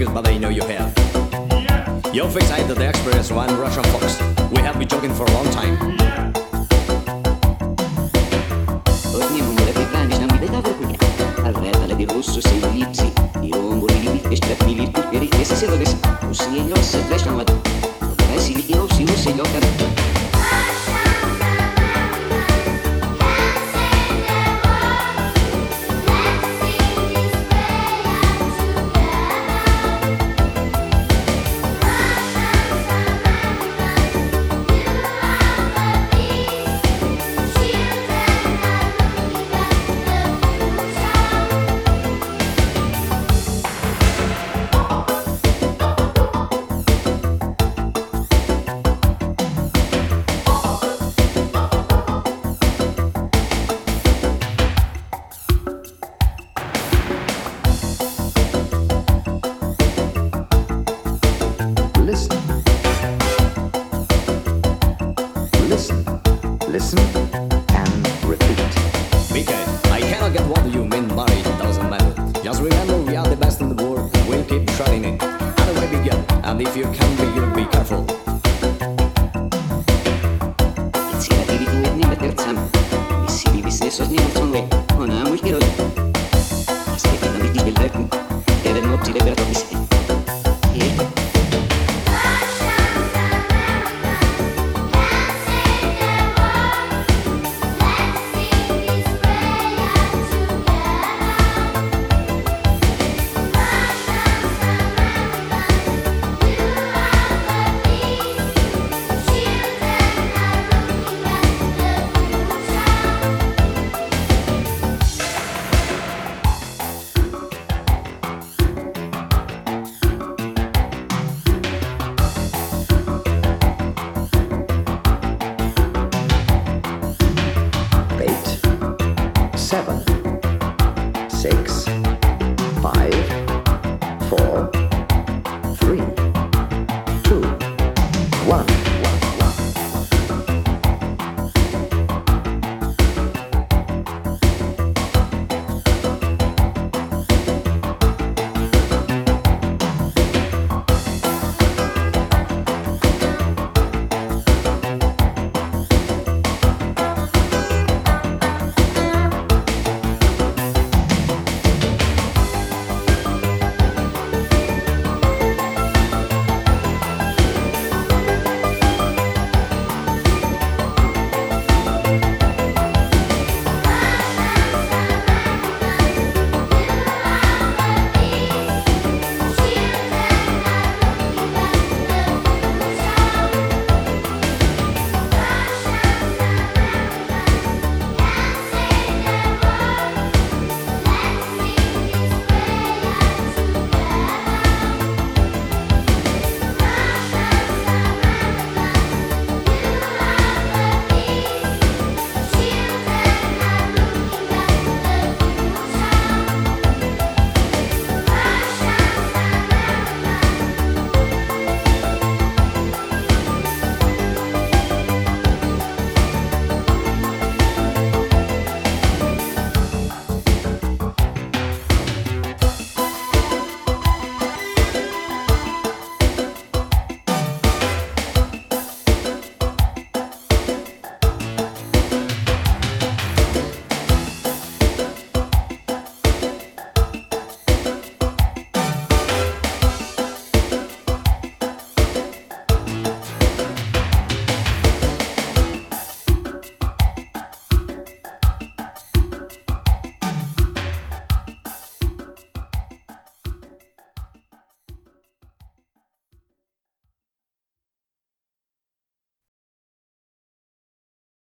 but I know you have. Yeah. Your face hide the experience one Russian fox. We have been joking for a long time. Yeah. one.